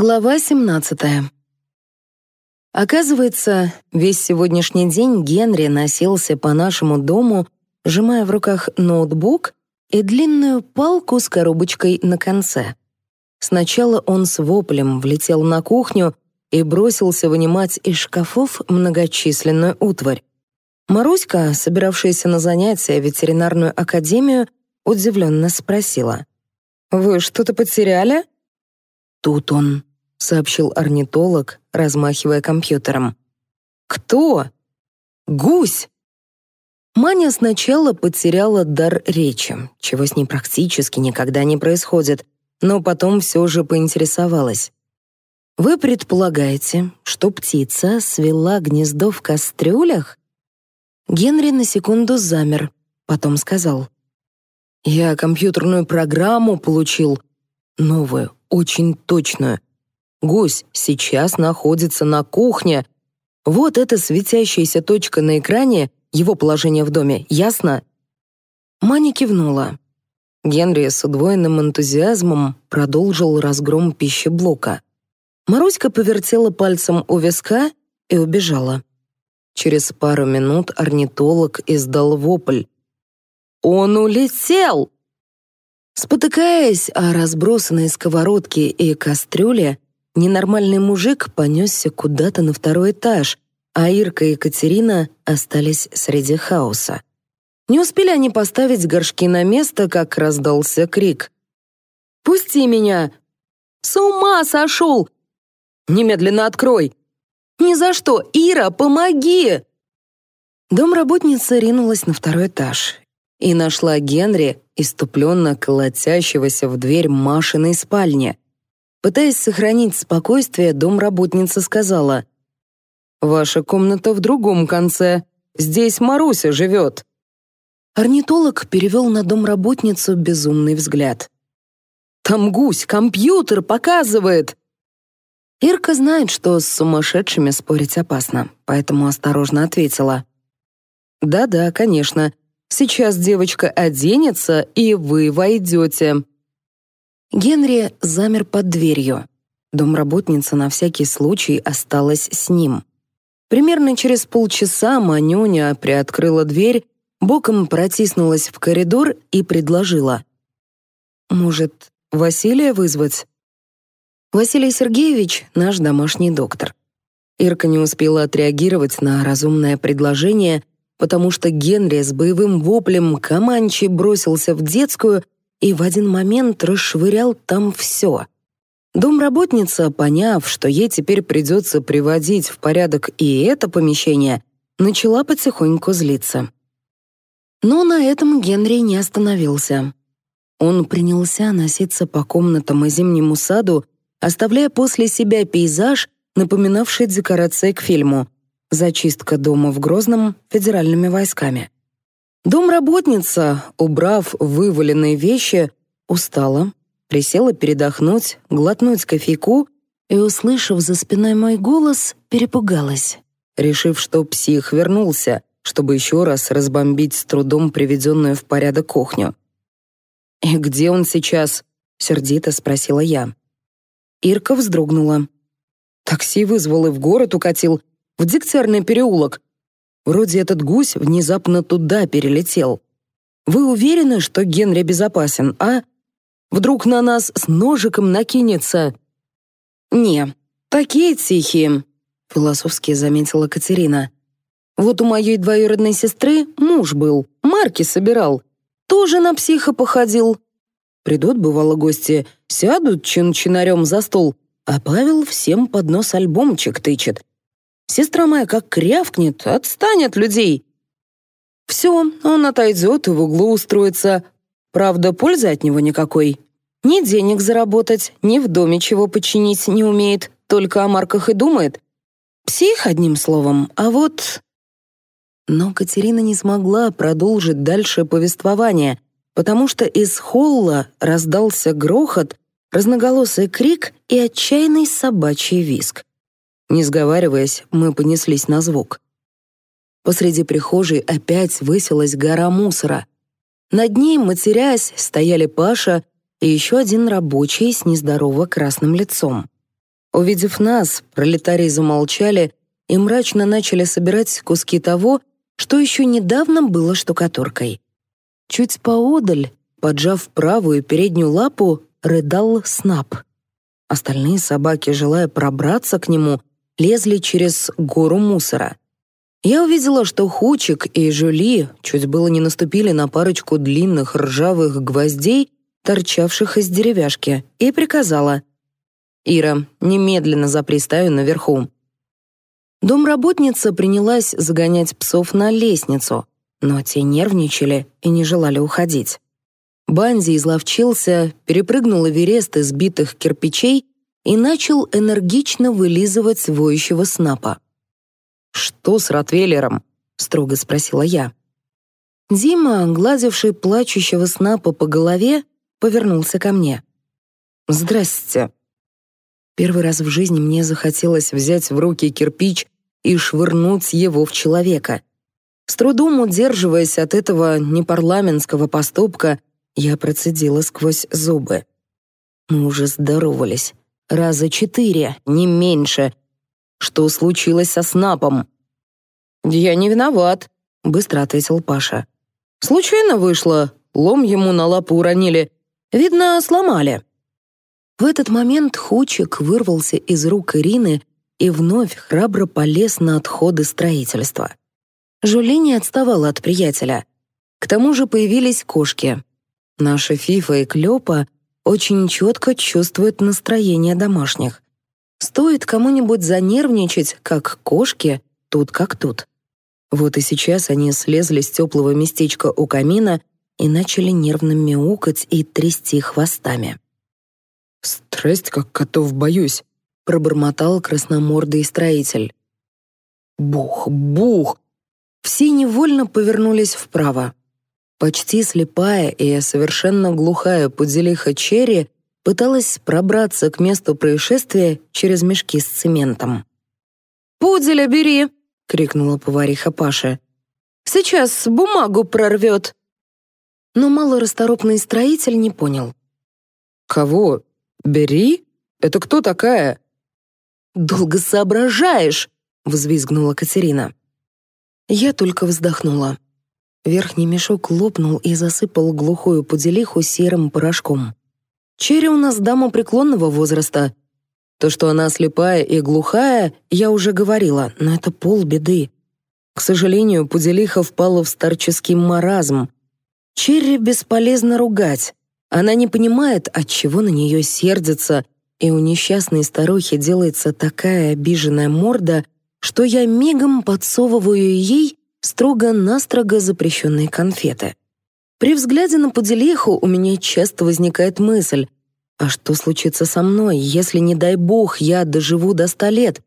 Глава 17. Оказывается, весь сегодняшний день Генри носился по нашему дому, сжимая в руках ноутбук и длинную палку с коробочкой на конце. Сначала он с воплем влетел на кухню и бросился вынимать из шкафов многочисленную утварь. Маруська, собиравшаяся на занятия в ветеринарную академию, удивленно спросила. «Вы что-то потеряли?» Тут он сообщил орнитолог, размахивая компьютером. Кто? Гусь. Маня сначала потеряла дар речи, чего с ней практически никогда не происходит, но потом все же поинтересовалась. Вы предполагаете, что птица свела гнездо в кастрюлях? Генри на секунду замер, потом сказал: "Я компьютерную программу получил, новую, очень точную. Гусь сейчас находится на кухне. Вот эта светящаяся точка на экране, его положение в доме, ясно? Маня кивнула. Генри с удвоенным энтузиазмом продолжил разгром пищеблока. Маруська повертела пальцем у виска и убежала. Через пару минут орнитолог издал вопль. «Он улетел!» Спотыкаясь о разбросанные сковородки и кастрюли, Ненормальный мужик понесся куда-то на второй этаж, а Ирка и Екатерина остались среди хаоса. Не успели они поставить горшки на место, как раздался крик. «Пусти меня! С ума сошел! Немедленно открой! Ни за что! Ира, помоги!» Домработница ринулась на второй этаж и нашла Генри, иступленно колотящегося в дверь Машиной спальни — Пытаясь сохранить спокойствие, домработница сказала. «Ваша комната в другом конце. Здесь Маруся живет». Орнитолог перевел на домработницу безумный взгляд. «Там гусь, компьютер показывает!» Ирка знает, что с сумасшедшими спорить опасно, поэтому осторожно ответила. «Да-да, конечно. Сейчас девочка оденется, и вы войдете». Генри замер под дверью. Домработница на всякий случай осталась с ним. Примерно через полчаса Манюня приоткрыла дверь, боком протиснулась в коридор и предложила. «Может, Василия вызвать?» «Василий Сергеевич — наш домашний доктор». Ирка не успела отреагировать на разумное предложение, потому что Генри с боевым воплем Каманчи бросился в детскую — и в один момент расшвырял там все. Домработница, поняв, что ей теперь придется приводить в порядок и это помещение, начала потихоньку злиться. Но на этом Генри не остановился. Он принялся носиться по комнатам и зимнему саду, оставляя после себя пейзаж, напоминавший декорации к фильму «Зачистка дома в Грозном федеральными войсками». Домработница, убрав вываленные вещи, устала, присела передохнуть, глотнуть кофейку и, услышав за спиной мой голос, перепугалась, решив, что псих вернулся, чтобы еще раз разбомбить с трудом приведенную в порядок кухню. «И где он сейчас?» — сердито спросила я. Ирка вздрогнула. «Такси вызвал и в город укатил, в Дегтярный переулок, Вроде этот гусь внезапно туда перелетел. Вы уверены, что Генри безопасен, а? Вдруг на нас с ножиком накинется? Не, такие тихие, философски заметила Катерина. Вот у моей двоюродной сестры муж был, марки собирал. Тоже на психа походил. Придут, бывало, гости, сядут чин-чинарем за стол, а Павел всем под нос альбомчик тычет, Сестра моя как крявкнет, отстанет от людей. Все, он отойдет и в углу устроится. Правда, пользы от него никакой. Ни денег заработать, ни в доме чего починить не умеет, только о марках и думает. Псих, одним словом, а вот... Но Катерина не смогла продолжить дальше повествование, потому что из холла раздался грохот, разноголосый крик и отчаянный собачий виск. Не сговариваясь, мы понеслись на звук. Посреди прихожей опять высилась гора мусора. Над ней, матерясь, стояли Паша и еще один рабочий с нездорово красным лицом. Увидев нас, пролетарии замолчали и мрачно начали собирать куски того, что еще недавно было штукатуркой. Чуть поодаль, поджав правую переднюю лапу, рыдал Снап. Остальные собаки, желая пробраться к нему, лезли через гору мусора. Я увидела, что Хучик и Жюли чуть было не наступили на парочку длинных ржавых гвоздей, торчавших из деревяшки, и приказала. «Ира, немедленно запристаю наверху». Домработница принялась загонять псов на лестницу, но те нервничали и не желали уходить. Банзи изловчился, перепрыгнул Эверест из битых кирпичей и начал энергично вылизывать воющего снапа. «Что с Ротвейлером?» — строго спросила я. Дима, гладивший плачущего снапа по голове, повернулся ко мне. «Здрасте». Первый раз в жизни мне захотелось взять в руки кирпич и швырнуть его в человека. С трудом удерживаясь от этого непарламентского поступка, я процедила сквозь зубы. Мы уже здоровались. Раза четыре, не меньше. Что случилось со снапом? «Я не виноват», — быстро ответил Паша. «Случайно вышло. Лом ему на лапу уронили. Видно, сломали». В этот момент Хучик вырвался из рук Ирины и вновь храбро полез на отходы строительства. Жюли не отставала от приятеля. К тому же появились кошки. Наша Фифа и Клёпа очень четко чувствует настроение домашних. Стоит кому-нибудь занервничать, как кошки, тут как тут. Вот и сейчас они слезли с теплого местечка у камина и начали нервно мяукать и трясти хвостами. «Страсть, как котов боюсь», — пробормотал красномордый строитель. «Бух, бух!» Все невольно повернулись вправо. Почти слепая и совершенно глухая пуделиха Черри пыталась пробраться к месту происшествия через мешки с цементом. «Пуделя бери!» — крикнула повариха Паше. «Сейчас бумагу прорвет!» Но малорасторопный строитель не понял. «Кого? Бери? Это кто такая?» «Долго соображаешь!» — взвизгнула Катерина. Я только вздохнула. Верхний мешок лопнул и засыпал глухую пуделиху серым порошком. Черри у нас дама преклонного возраста. То, что она слепая и глухая, я уже говорила, но это полбеды. К сожалению, пуделиха впала в старческий маразм. Черри бесполезно ругать. Она не понимает, от чего на нее сердится, и у несчастной старухи делается такая обиженная морда, что я мигом подсовываю ей строго-настрого запрещенные конфеты. При взгляде на поделиху у меня часто возникает мысль, а что случится со мной, если, не дай бог, я доживу до ста лет?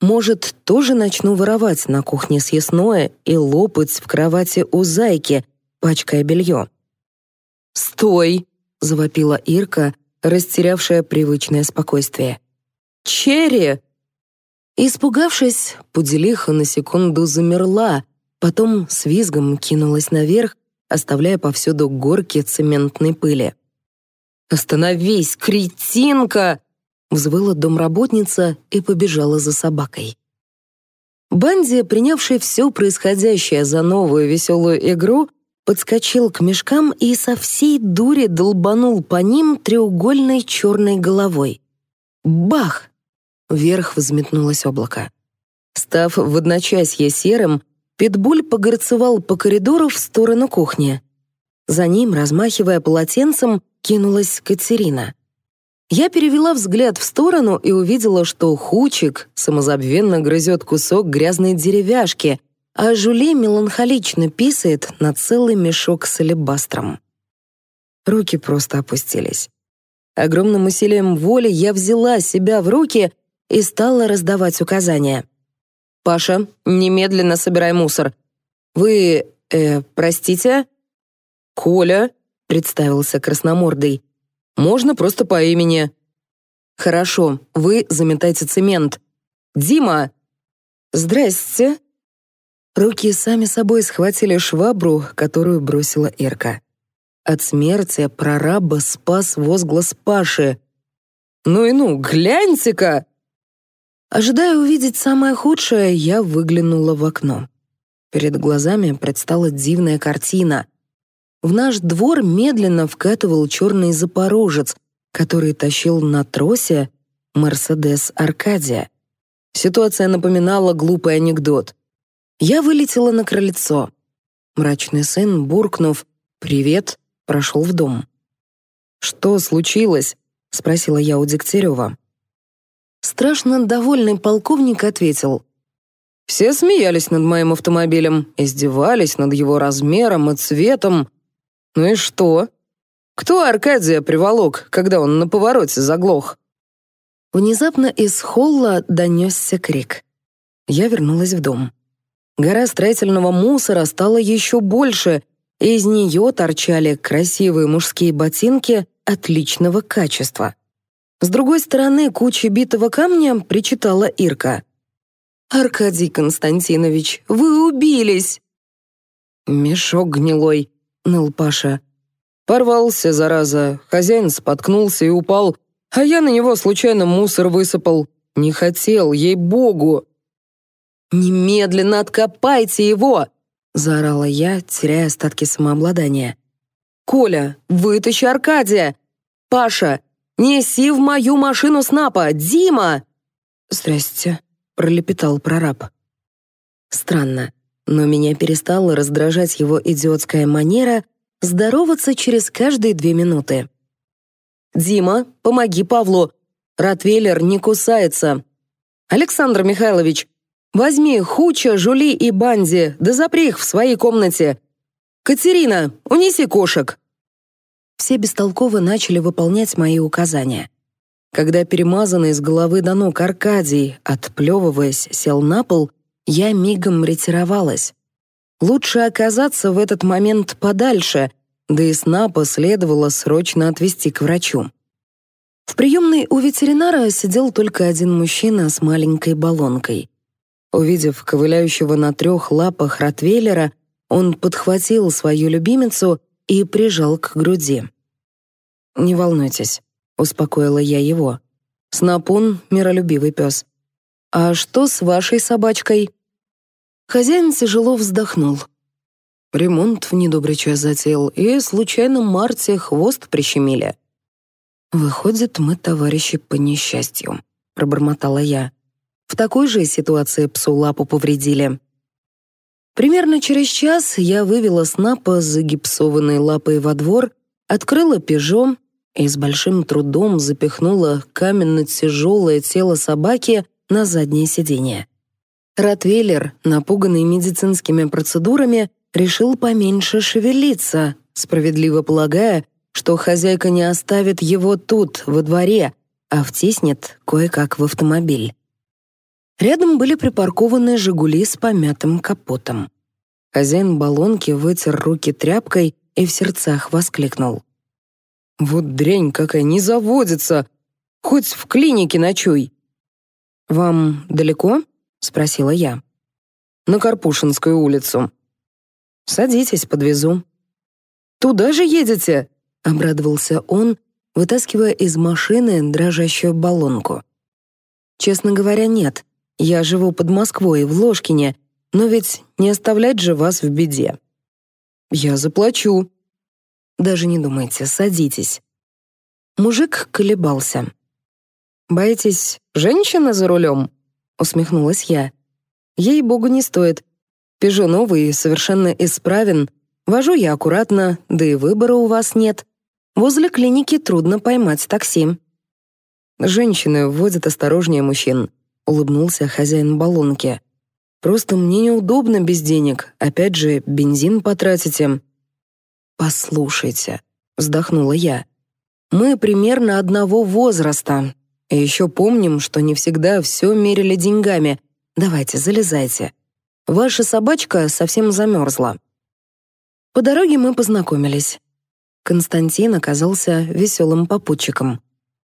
Может, тоже начну воровать на кухне съестное и лопать в кровати у зайки, пачкая белье? «Стой!» — завопила Ирка, растерявшая привычное спокойствие. «Черри!» Испугавшись, Пуделиха на секунду замерла, Потом с визгом кинулась наверх, оставляя повсюду горки цементной пыли. «Остановись, кретинка!» — взвыла домработница и побежала за собакой. Банди, принявший все происходящее за новую веселую игру, подскочил к мешкам и со всей дури долбанул по ним треугольной черной головой. Бах! Вверх взметнулось облако. Став в одночасье серым, Питбуль погорцевал по коридору в сторону кухни. За ним, размахивая полотенцем, кинулась Катерина. Я перевела взгляд в сторону и увидела, что Хучик самозабвенно грызет кусок грязной деревяшки, а Жули меланхолично писает на целый мешок с алебастром. Руки просто опустились. Огромным усилием воли я взяла себя в руки и стала раздавать указания — Паша, немедленно собирай мусор. Вы, э, простите? Коля, представился красномордый. Можно просто по имени. Хорошо, вы заметайте цемент. Дима. Здрасте. Руки сами собой схватили швабру, которую бросила Ирка. От смерти прораба спас возглас Паши. «Ну и ну, гляньте-ка!» Ожидая увидеть самое худшее, я выглянула в окно. Перед глазами предстала дивная картина. В наш двор медленно вкатывал черный запорожец, который тащил на тросе «Мерседес Аркадия». Ситуация напоминала глупый анекдот. Я вылетела на крыльцо. Мрачный сын, буркнув «Привет», прошел в дом. «Что случилось?» — спросила я у Дегтярева. Страшно довольный полковник ответил. «Все смеялись над моим автомобилем, издевались над его размером и цветом. Ну и что? Кто Аркадия приволок, когда он на повороте заглох?» Внезапно из холла донесся крик. Я вернулась в дом. Гора строительного мусора стала еще больше, и из нее торчали красивые мужские ботинки отличного качества. С другой стороны кучи битого камня причитала Ирка. «Аркадий Константинович, вы убились!» «Мешок гнилой», — ныл Паша. «Порвался, зараза. Хозяин споткнулся и упал, а я на него случайно мусор высыпал. Не хотел, ей-богу!» «Немедленно откопайте его!» — заорала я, теряя остатки самообладания. «Коля, вытащи Аркадия! Паша, Неси в мою машину снапа! Дима!» «Здрасте», — пролепетал прораб. Странно, но меня перестала раздражать его идиотская манера здороваться через каждые две минуты. «Дима, помоги Павлу! Ротвейлер не кусается!» «Александр Михайлович, возьми Хуча, Жули и Банди, да запри их в своей комнате!» «Катерина, унеси кошек!» все бестолково начали выполнять мои указания. Когда перемазанный с головы до ног Аркадий, отплевываясь, сел на пол, я мигом ретировалась. Лучше оказаться в этот момент подальше, да и сна следовало срочно отвезти к врачу. В приемной у ветеринара сидел только один мужчина с маленькой баллонкой. Увидев ковыляющего на трех лапах Ротвейлера, он подхватил свою любимицу и прижал к груди. «Не волнуйтесь», — успокоила я его. «Снапун — миролюбивый пес». «А что с вашей собачкой?» Хозяин тяжело вздохнул. Ремонт в недобрый час затеял, и случайно Марте хвост прищемили. «Выходит, мы товарищи по несчастью», — пробормотала я. «В такой же ситуации псу лапу повредили. Примерно через час я вывела снапа с загипсованной лапой во двор, открыла пежом и с большим трудом запихнула каменно-тяжелое тело собаки на заднее сиденье. Ротвейлер, напуганный медицинскими процедурами, решил поменьше шевелиться, справедливо полагая, что хозяйка не оставит его тут, во дворе, а втиснет кое-как в автомобиль. Рядом были припаркованы «Жигули» с помятым капотом. Хозяин баллонки вытер руки тряпкой и в сердцах воскликнул. «Вот дрянь какая, не заводится! Хоть в клинике ночуй!» «Вам далеко?» — спросила я. «На Карпушинскую улицу». «Садитесь, подвезу». «Туда же едете?» — обрадовался он, вытаскивая из машины дрожащую баллонку. «Честно говоря, нет», я живу под Москвой, в Ложкине, но ведь не оставлять же вас в беде. Я заплачу. Даже не думайте, садитесь. Мужик колебался. Боитесь женщины за рулем? Усмехнулась я. Ей-богу, не стоит. Пежо новый, совершенно исправен. Вожу я аккуратно, да и выбора у вас нет. Возле клиники трудно поймать такси. Женщины вводят осторожнее мужчин —— улыбнулся хозяин баллонки. «Просто мне неудобно без денег. Опять же, бензин потратите». «Послушайте», — вздохнула я. «Мы примерно одного возраста. И еще помним, что не всегда все мерили деньгами. Давайте, залезайте. Ваша собачка совсем замерзла». По дороге мы познакомились. Константин оказался веселым попутчиком.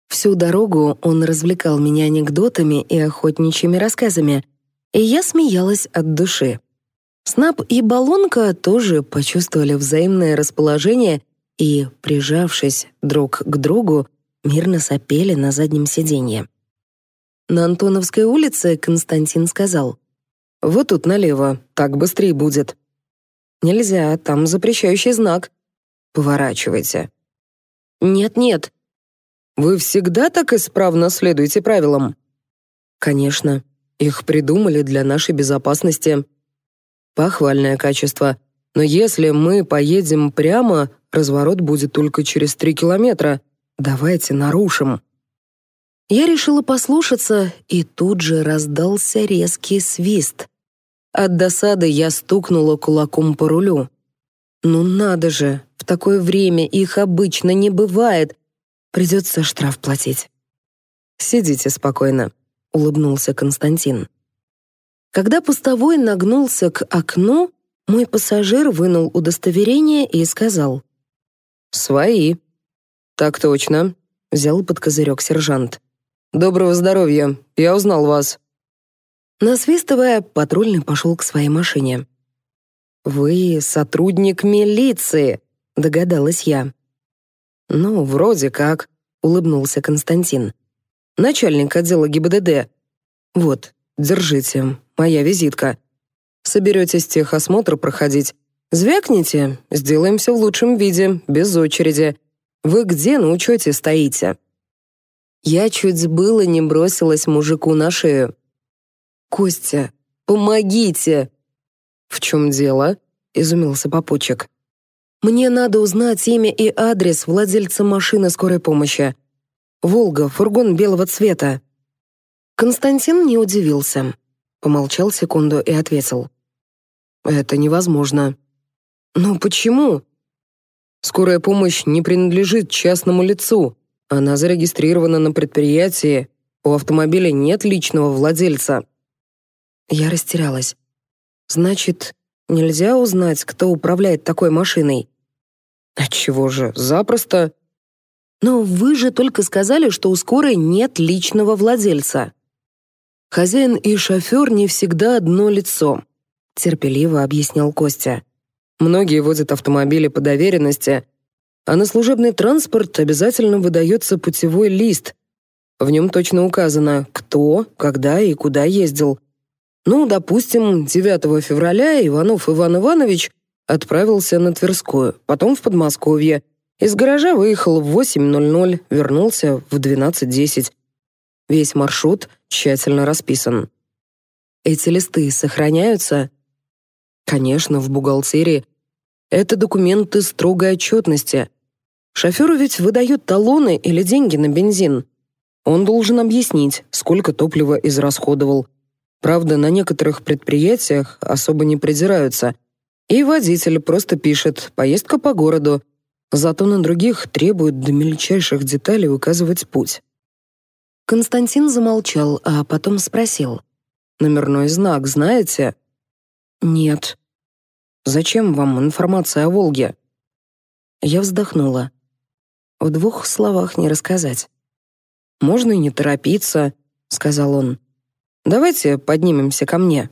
Всю дорогу он развлекал меня анекдотами и охотничьими рассказами, и я смеялась от души. Снап и Балонка тоже почувствовали взаимное расположение и, прижавшись друг к другу, мирно сопели на заднем сиденье. На Антоновской улице Константин сказал, «Вот тут налево, так быстрее будет». «Нельзя, там запрещающий знак». «Поворачивайте». «Нет-нет, вы всегда так исправно следуете правилам? Конечно, их придумали для нашей безопасности. Похвальное качество. Но если мы поедем прямо, разворот будет только через три километра. Давайте нарушим. Я решила послушаться, и тут же раздался резкий свист. От досады я стукнула кулаком по рулю. Ну надо же, в такое время их обычно не бывает, Придется штраф платить. Сидите спокойно, улыбнулся Константин. Когда постовой нагнулся к окну, мой пассажир вынул удостоверение и сказал: "Свои". "Так точно", взял под козырек сержант. "Доброго здоровья. Я узнал вас". Насвистывая, патрульный пошел к своей машине. «Вы сотрудник милиции», — догадалась я. «Ну, вроде как», — улыбнулся Константин. «Начальник отдела ГИБДД. Вот, держите, моя визитка. Соберетесь техосмотр проходить. Звякните, сделаем все в лучшем виде, без очереди. Вы где на учете стоите?» Я чуть было не бросилась мужику на шею. «Костя, помогите!» «В чем дело?» — изумился попутчик. Мне надо узнать имя и адрес владельца машины скорой помощи. Волга, фургон белого цвета. Константин не удивился. Помолчал секунду и ответил. Это невозможно. Но почему? Скорая помощь не принадлежит частному лицу. Она зарегистрирована на предприятии. У автомобиля нет личного владельца. Я растерялась. Значит, Нельзя узнать, кто управляет такой машиной. А Отчего же, запросто. Но вы же только сказали, что у скорой нет личного владельца. Хозяин и шофер не всегда одно лицо, терпеливо объяснил Костя. Многие водят автомобили по доверенности, а на служебный транспорт обязательно выдается путевой лист. В нем точно указано, кто, когда и куда ездил, ну, допустим, 9 февраля Иванов Иван Иванович отправился на Тверскую, потом в Подмосковье. Из гаража выехал в 8.00, вернулся в 12.10. Весь маршрут тщательно расписан. Эти листы сохраняются? Конечно, в бухгалтерии. Это документы строгой отчетности. Шоферу ведь выдают талоны или деньги на бензин. Он должен объяснить, сколько топлива израсходовал, Правда, на некоторых предприятиях особо не придираются. И водитель просто пишет «поездка по городу», зато на других требуют до мельчайших деталей указывать путь. Константин замолчал, а потом спросил. «Номерной знак знаете?» «Нет». «Зачем вам информация о Волге?» Я вздохнула. В двух словах не рассказать. «Можно и не торопиться», — сказал он. Давайте поднимемся ко мне».